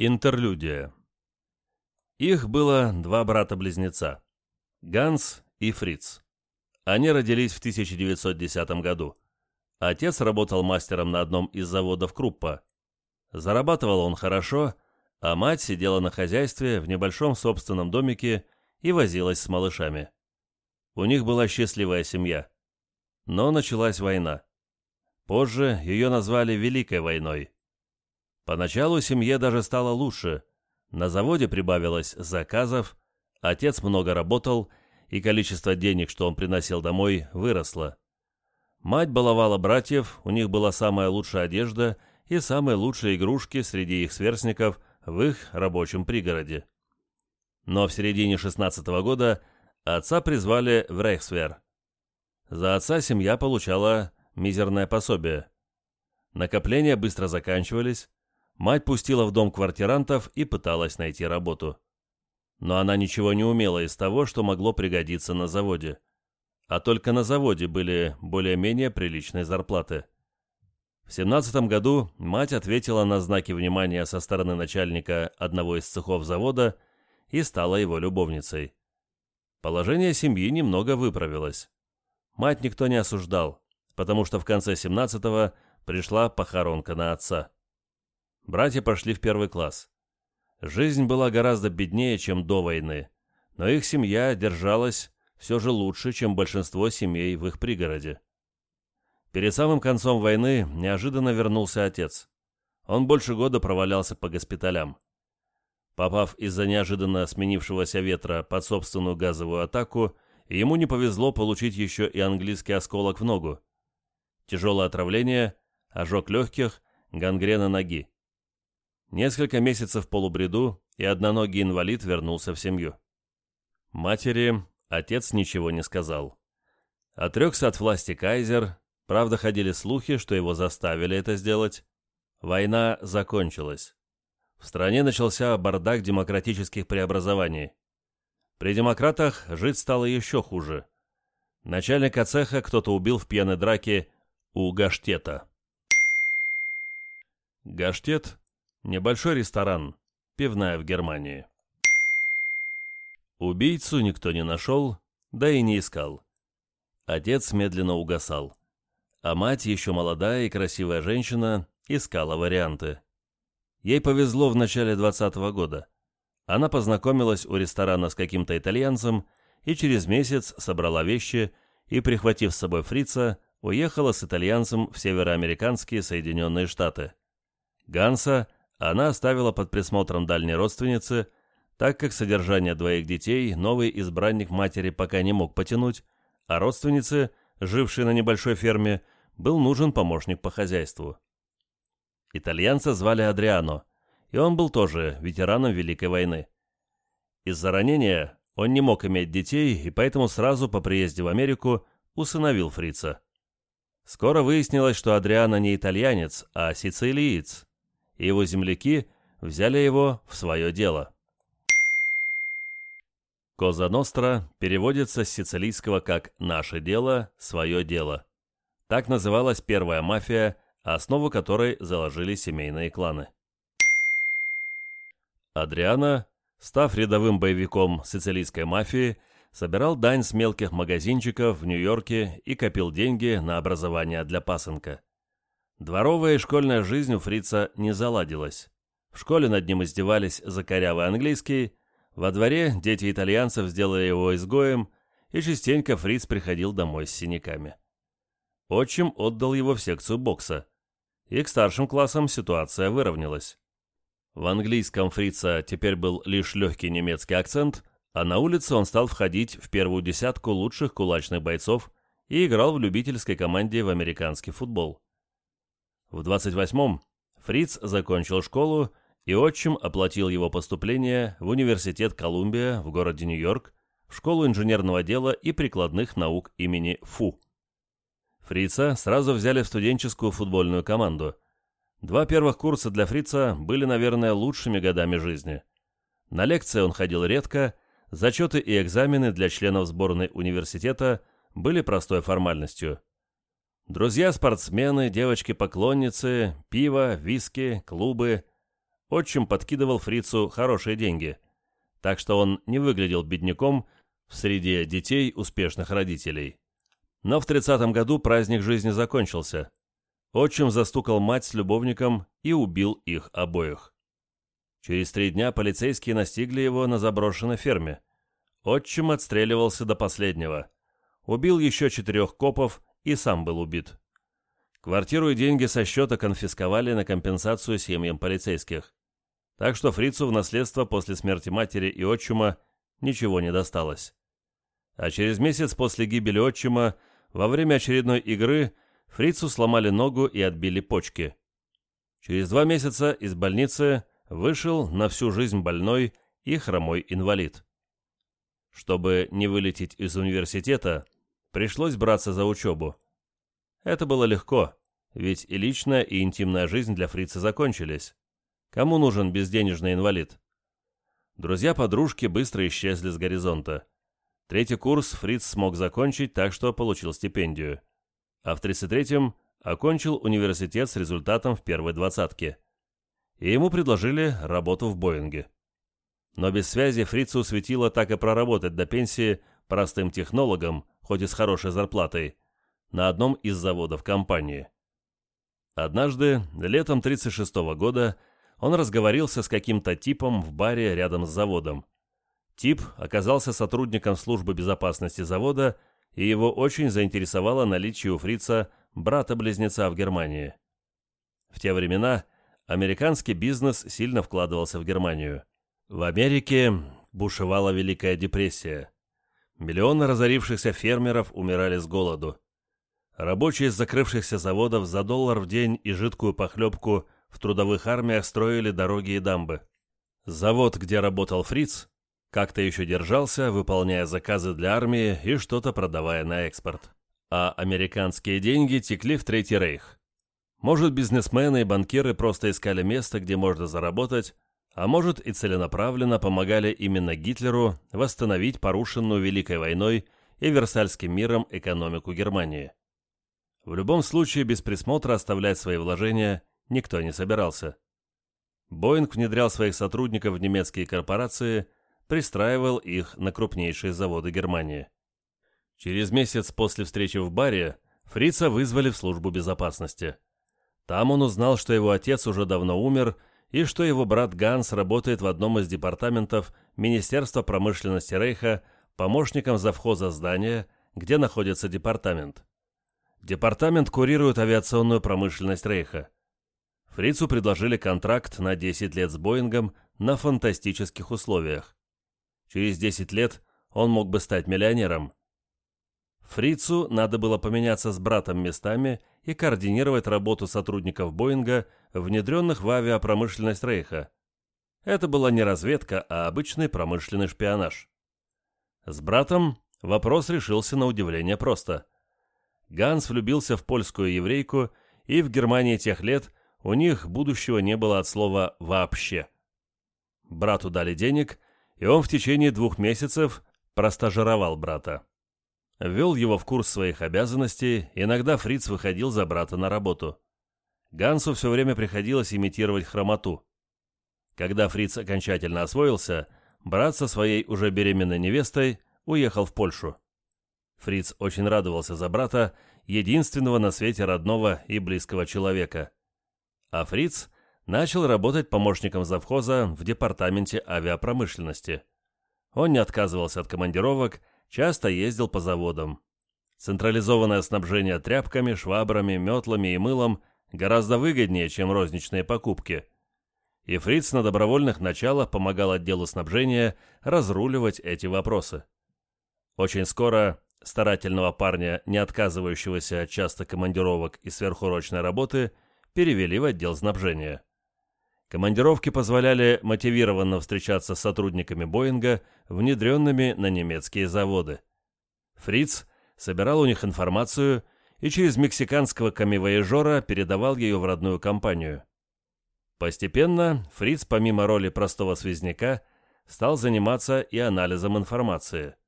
Интерлюдия. Их было два брата-близнеца – Ганс и Фриц. Они родились в 1910 году. Отец работал мастером на одном из заводов Круппа. Зарабатывал он хорошо, а мать сидела на хозяйстве в небольшом собственном домике и возилась с малышами. У них была счастливая семья. Но началась война. Позже ее назвали Великой войной. Поначалу семье даже стало лучше. На заводе прибавилось заказов, отец много работал, и количество денег, что он приносил домой, выросло. Мать баловала братьев, у них была самая лучшая одежда и самые лучшие игрушки среди их сверстников в их рабочем пригороде. Но в середине 16 -го года отца призвали в Рейхсвер. За отца семья получала мизерное пособие. Накопления быстро заканчивались, Мать пустила в дом квартирантов и пыталась найти работу. Но она ничего не умела из того, что могло пригодиться на заводе. А только на заводе были более-менее приличные зарплаты. В 17 году мать ответила на знаки внимания со стороны начальника одного из цехов завода и стала его любовницей. Положение семьи немного выправилось. Мать никто не осуждал, потому что в конце 17-го пришла похоронка на отца. Братья пошли в первый класс. Жизнь была гораздо беднее, чем до войны, но их семья держалась все же лучше, чем большинство семей в их пригороде. Перед самым концом войны неожиданно вернулся отец. Он больше года провалялся по госпиталям. Попав из-за неожиданно сменившегося ветра под собственную газовую атаку, ему не повезло получить еще и английский осколок в ногу. Тяжелое отравление, ожог легких, гангрена ноги. Несколько месяцев в полубреду, и одноногий инвалид вернулся в семью. Матери отец ничего не сказал. Отрекся от власти кайзер, правда ходили слухи, что его заставили это сделать. Война закончилась. В стране начался бардак демократических преобразований. При демократах жить стало еще хуже. Начальника цеха кто-то убил в пьяной драке у Гаштета. Гаштет Небольшой ресторан. Пивная в Германии. Убийцу никто не нашел, да и не искал. Отец медленно угасал. А мать, еще молодая и красивая женщина, искала варианты. Ей повезло в начале 20 -го года. Она познакомилась у ресторана с каким-то итальянцем и через месяц собрала вещи и, прихватив с собой фрица, уехала с итальянцем в североамериканские Соединенные Штаты. Ганса она оставила под присмотром дальней родственницы, так как содержание двоих детей новый избранник матери пока не мог потянуть, а родственнице, жившей на небольшой ферме, был нужен помощник по хозяйству. Итальянца звали Адриано, и он был тоже ветераном Великой войны. Из-за ранения он не мог иметь детей, и поэтому сразу по приезде в Америку усыновил фрица. Скоро выяснилось, что Адриано не итальянец, а сицилиец, и его земляки взяли его в свое дело. Коза Ностра переводится с сицилийского как «наше дело, свое дело». Так называлась первая мафия, основу которой заложили семейные кланы. Адриана, став рядовым боевиком сицилийской мафии, собирал дань с мелких магазинчиков в Нью-Йорке и копил деньги на образование для пасынка. Дворовая и школьная жизнь у фрица не заладилась. В школе над ним издевались за корявый английский, во дворе дети итальянцев сделали его изгоем, и частенько фриц приходил домой с синяками. Отчим отдал его в секцию бокса, и к старшим классам ситуация выровнялась. В английском фрица теперь был лишь легкий немецкий акцент, а на улице он стал входить в первую десятку лучших кулачных бойцов и играл в любительской команде в американский футбол. В 28-м Фриц закончил школу, и отчим оплатил его поступление в Университет Колумбия в городе Нью-Йорк, в школу инженерного дела и прикладных наук имени Фу. Фрица сразу взяли в студенческую футбольную команду. Два первых курса для Фрица были, наверное, лучшими годами жизни. На лекции он ходил редко, зачеты и экзамены для членов сборной университета были простой формальностью. Друзья-спортсмены, девочки-поклонницы, пиво, виски, клубы. отчим подкидывал фрицу хорошие деньги, так что он не выглядел бедняком в среде детей успешных родителей. Но в 30 году праздник жизни закончился. Отчим застукал мать с любовником и убил их обоих. Через три дня полицейские настигли его на заброшенной ферме. Отчим отстреливался до последнего. Убил еще четырех копов и сам был убит. Квартиру и деньги со счета конфисковали на компенсацию семьям полицейских. Так что фрицу в наследство после смерти матери и отчима ничего не досталось. А через месяц после гибели отчима, во время очередной игры, фрицу сломали ногу и отбили почки. Через два месяца из больницы вышел на всю жизнь больной и хромой инвалид. Чтобы не вылететь из университета, пришлось браться за учебу. Это было легко, ведь и личная, и интимная жизнь для фрица закончились. Кому нужен безденежный инвалид? Друзья-подружки быстро исчезли с горизонта. Третий курс Фриц смог закончить, так что получил стипендию. А в 33-м окончил университет с результатом в первой двадцатке. И ему предложили работу в Боинге. Но без связи Фрицу светило так и проработать до пенсии простым технологом, хоть и с хорошей зарплатой, на одном из заводов компании. Однажды, летом 36 -го года, он разговорился с каким-то типом в баре рядом с заводом. Тип оказался сотрудником службы безопасности завода, и его очень заинтересовало наличие у фрица брата-близнеца в Германии. В те времена американский бизнес сильно вкладывался в Германию. В Америке бушевала Великая депрессия. Миллионы разорившихся фермеров умирали с голоду. Рабочие из закрывшихся заводов за доллар в день и жидкую похлебку в трудовых армиях строили дороги и дамбы. Завод, где работал Фриц, как-то еще держался, выполняя заказы для армии и что-то продавая на экспорт. А американские деньги текли в Третий Рейх. Может, бизнесмены и банкиры просто искали место, где можно заработать, а может и целенаправленно помогали именно Гитлеру восстановить порушенную Великой войной и Версальским миром экономику Германии. В любом случае, без присмотра оставлять свои вложения никто не собирался. Боинг внедрял своих сотрудников в немецкие корпорации, пристраивал их на крупнейшие заводы Германии. Через месяц после встречи в баре Фрица вызвали в службу безопасности. Там он узнал, что его отец уже давно умер и что его брат Ганс работает в одном из департаментов Министерства промышленности Рейха помощником завхоза здания, где находится департамент. Департамент курирует авиационную промышленность Рейха. Фрицу предложили контракт на 10 лет с Боингом на фантастических условиях. Через 10 лет он мог бы стать миллионером. Фрицу надо было поменяться с братом местами и координировать работу сотрудников Боинга, внедренных в авиапромышленность Рейха. Это была не разведка, а обычный промышленный шпионаж. С братом вопрос решился на удивление просто – Ганс влюбился в польскую еврейку, и в Германии тех лет у них будущего не было от слова «вообще». Брату дали денег, и он в течение двух месяцев простажировал брата. Ввел его в курс своих обязанностей, иногда Фриц выходил за брата на работу. Гансу все время приходилось имитировать хромоту. Когда Фриц окончательно освоился, брат со своей уже беременной невестой уехал в Польшу. Фриц очень радовался за брата, единственного на свете родного и близкого человека. А Фриц начал работать помощником завхоза в департаменте авиапромышленности. Он не отказывался от командировок, часто ездил по заводам. Централизованное снабжение тряпками, швабрами, метлами и мылом гораздо выгоднее, чем розничные покупки. И Фриц на добровольных началах помогал отделу снабжения разруливать эти вопросы. Очень скоро старательного парня, не отказывающегося от часто командировок и сверхурочной работы, перевели в отдел снабжения. Командировки позволяли мотивированно встречаться с сотрудниками Боинга, внедренными на немецкие заводы. Фриц собирал у них информацию и через мексиканского камевояжера передавал ее в родную компанию. Постепенно Фриц, помимо роли простого связняка, стал заниматься и анализом информации –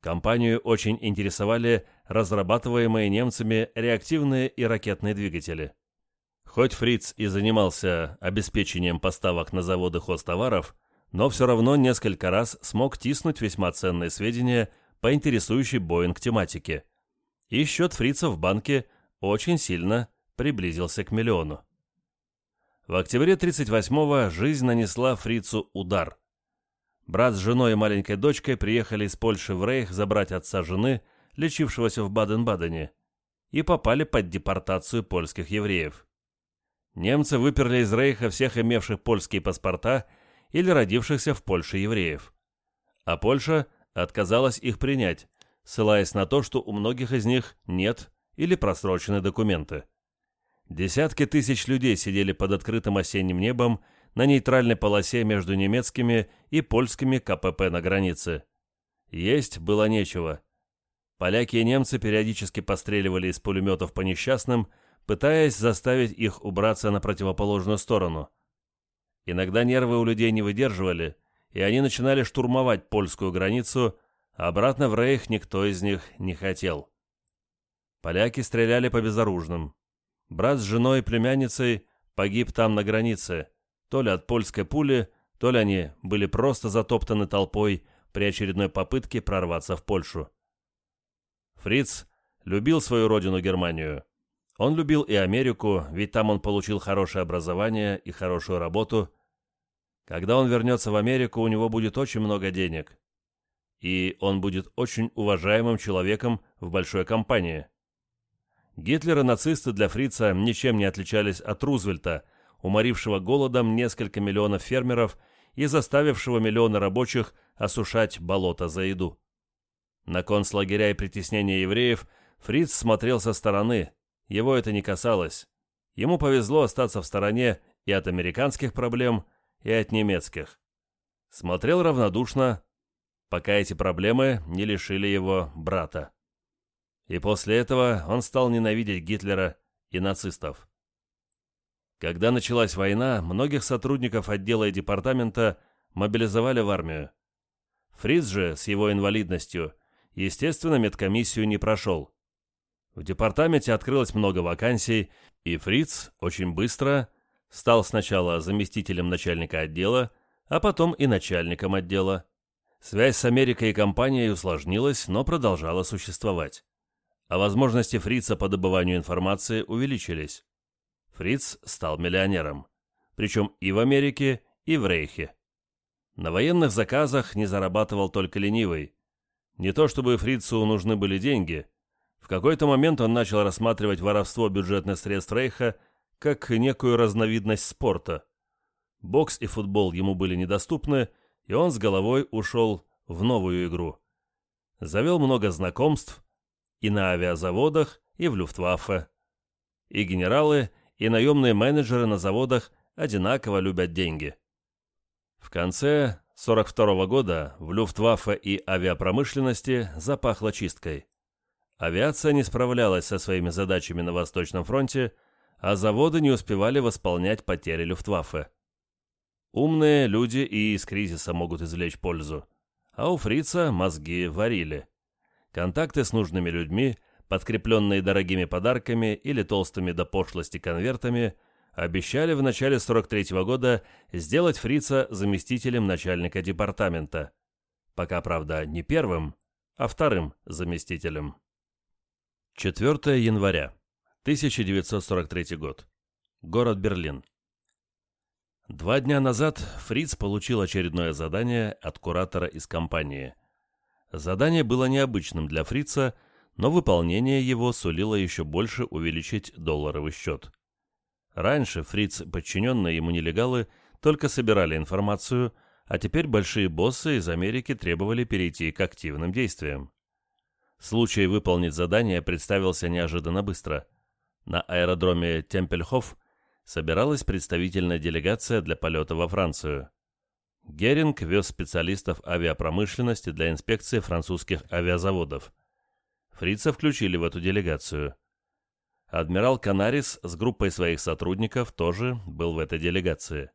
Компанию очень интересовали разрабатываемые немцами реактивные и ракетные двигатели. Хоть Фриц и занимался обеспечением поставок на заводы хозтоваров, но все равно несколько раз смог тиснуть весьма ценные сведения по интересующей Боинг тематике. И счет Фрица в банке очень сильно приблизился к миллиону. В октябре 38-го жизнь нанесла Фрицу удар. Брат с женой и маленькой дочкой приехали из Польши в Рейх забрать отца жены, лечившегося в Баден-Бадене, и попали под депортацию польских евреев. Немцы выперли из Рейха всех имевших польские паспорта или родившихся в Польше евреев. А Польша отказалась их принять, ссылаясь на то, что у многих из них нет или просрочены документы. Десятки тысяч людей сидели под открытым осенним небом на нейтральной полосе между немецкими и польскими КПП на границе. Есть было нечего. Поляки и немцы периодически постреливали из пулеметов по несчастным, пытаясь заставить их убраться на противоположную сторону. Иногда нервы у людей не выдерживали, и они начинали штурмовать польскую границу, а обратно в Рейх никто из них не хотел. Поляки стреляли по безоружным. Брат с женой и племянницей погиб там на границе, то ли от польской пули, то ли они были просто затоптаны толпой при очередной попытке прорваться в Польшу. Фриц любил свою родину Германию. Он любил и Америку, ведь там он получил хорошее образование и хорошую работу. Когда он вернется в Америку, у него будет очень много денег. И он будет очень уважаемым человеком в большой компании. Гитлер и нацисты для фрица ничем не отличались от Рузвельта, уморившего голодом несколько миллионов фермеров и заставившего миллионы рабочих осушать болото за еду. На концлагеря и притеснение евреев Фриц смотрел со стороны, его это не касалось. Ему повезло остаться в стороне и от американских проблем, и от немецких. Смотрел равнодушно, пока эти проблемы не лишили его брата. И после этого он стал ненавидеть Гитлера и нацистов. Когда началась война, многих сотрудников отдела и департамента мобилизовали в армию. Фриц же с его инвалидностью, естественно, медкомиссию не прошел. В департаменте открылось много вакансий, и Фриц очень быстро стал сначала заместителем начальника отдела, а потом и начальником отдела. Связь с Америкой и компанией усложнилась, но продолжала существовать. А возможности Фрица по добыванию информации увеличились. Фриц стал миллионером, причем и в Америке, и в Рейхе. На военных заказах не зарабатывал только ленивый. Не то чтобы Фрицу нужны были деньги – в какой-то момент он начал рассматривать воровство бюджетных средств Рейха как некую разновидность спорта. Бокс и футбол ему были недоступны, и он с головой ушел в новую игру. Завел много знакомств и на авиазаводах, и в Люфтваффе. И генералы, и наемные менеджеры на заводах одинаково любят деньги. В конце 42 -го года в Люфтваффе и авиапромышленности запахло чисткой. Авиация не справлялась со своими задачами на Восточном фронте, а заводы не успевали восполнять потери Люфтваффе. Умные люди и из кризиса могут извлечь пользу, а у фрица мозги варили. Контакты с нужными людьми, подкрепленные дорогими подарками или толстыми до пошлости конвертами, обещали в начале 43 -го года сделать фрица заместителем начальника департамента. Пока, правда, не первым, а вторым заместителем. 4 января, 1943 год. Город Берлин. Два дня назад Фриц получил очередное задание от куратора из компании. Задание было необычным для Фрица, но выполнение его сулило еще больше увеличить долларовый счет. Раньше Фриц, подчиненные ему нелегалы, только собирали информацию, а теперь большие боссы из Америки требовали перейти к активным действиям. Случай выполнить задание представился неожиданно быстро. На аэродроме Темпельхоф собиралась представительная делегация для полета во Францию. Геринг вез специалистов авиапромышленности для инспекции французских авиазаводов. Фрица включили в эту делегацию. Адмирал Канарис с группой своих сотрудников тоже был в этой делегации.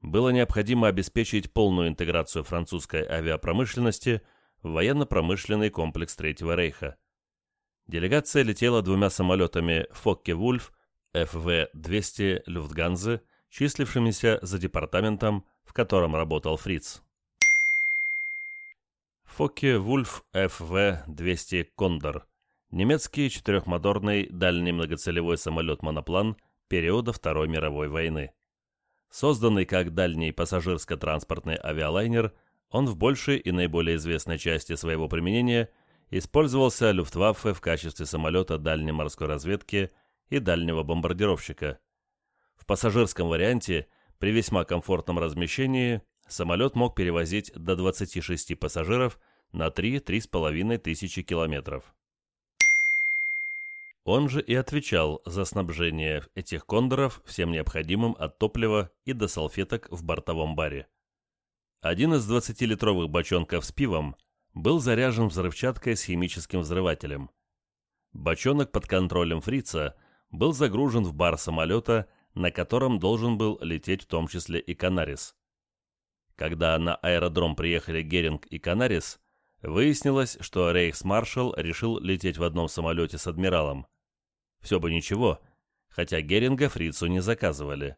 Было необходимо обеспечить полную интеграцию французской авиапромышленности – военно-промышленный комплекс Третьего Рейха. Делегация летела двумя самолетами «Фокке-Вульф», ФВ-200 Люфтганзы, числившимися за департаментом, в котором работал Фриц. Фокке Вульф ФВ-200 Кондор – немецкий четырехмоторный дальний многоцелевой самолет-моноплан периода Второй мировой войны. Созданный как дальний пассажирско-транспортный авиалайнер, он в большей и наиболее известной части своего применения использовался Люфтваффе в качестве самолета дальней морской разведки и дальнего бомбардировщика. В пассажирском варианте при весьма комфортном размещении самолет мог перевозить до 26 пассажиров на 3-3,5 тысячи километров. Он же и отвечал за снабжение этих кондоров всем необходимым от топлива и до салфеток в бортовом баре. Один из 20-литровых бочонков с пивом был заряжен взрывчаткой с химическим взрывателем. Бочонок под контролем фрица был загружен в бар самолета, на котором должен был лететь в том числе и Канарис. Когда на аэродром приехали Геринг и Канарис, выяснилось, что рейхсмаршал решил лететь в одном самолете с адмиралом. Все бы ничего, хотя Геринга фрицу не заказывали.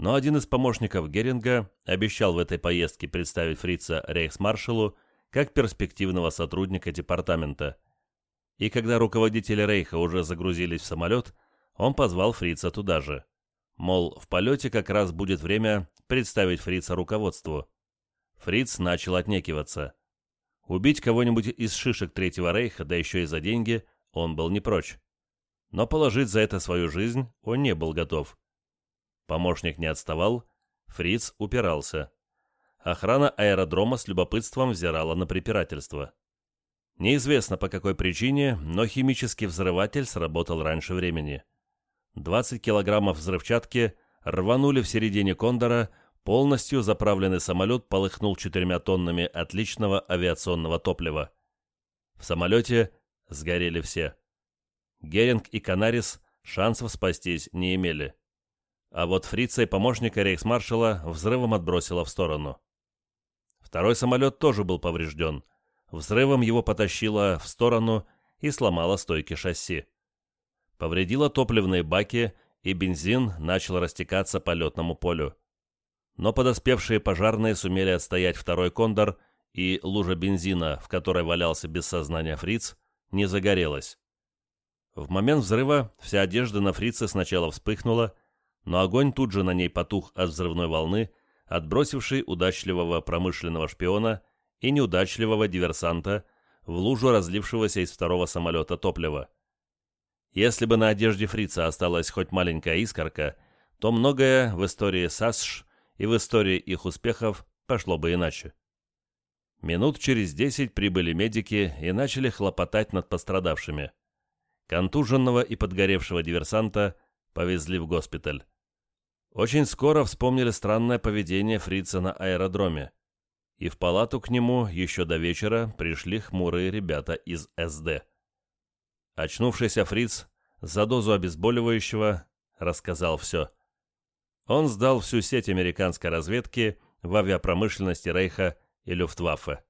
Но один из помощников Геринга обещал в этой поездке представить фрица рейхсмаршалу как перспективного сотрудника департамента. И когда руководители рейха уже загрузились в самолет, он позвал фрица туда же. Мол, в полете как раз будет время представить фрица руководству. Фриц начал отнекиваться. Убить кого-нибудь из шишек Третьего Рейха, да еще и за деньги, он был не прочь но положить за это свою жизнь он не был готов. Помощник не отставал, Фриц упирался. Охрана аэродрома с любопытством взирала на препирательство. Неизвестно по какой причине, но химический взрыватель сработал раньше времени. 20 килограммов взрывчатки рванули в середине кондора, полностью заправленный самолет полыхнул четырьмя тоннами отличного авиационного топлива. В самолете сгорели все. Геринг и Канарис шансов спастись не имели. А вот фрица и помощника рейхсмаршала взрывом отбросило в сторону. Второй самолет тоже был поврежден. Взрывом его потащило в сторону и сломало стойки шасси. Повредило топливные баки, и бензин начал растекаться по летному полю. Но подоспевшие пожарные сумели отстоять второй кондор, и лужа бензина, в которой валялся без сознания фриц, не загорелась. В момент взрыва вся одежда на фрице сначала вспыхнула, но огонь тут же на ней потух от взрывной волны, отбросившей удачливого промышленного шпиона и неудачливого диверсанта в лужу разлившегося из второго самолета топлива. Если бы на одежде фрица осталась хоть маленькая искорка, то многое в истории САСШ и в истории их успехов пошло бы иначе. Минут через десять прибыли медики и начали хлопотать над пострадавшими. Контуженного и подгоревшего диверсанта повезли в госпиталь. Очень скоро вспомнили странное поведение фрица на аэродроме. И в палату к нему еще до вечера пришли хмурые ребята из СД. Очнувшийся фриц за дозу обезболивающего рассказал все. Он сдал всю сеть американской разведки в авиапромышленности Рейха и Люфтваффе.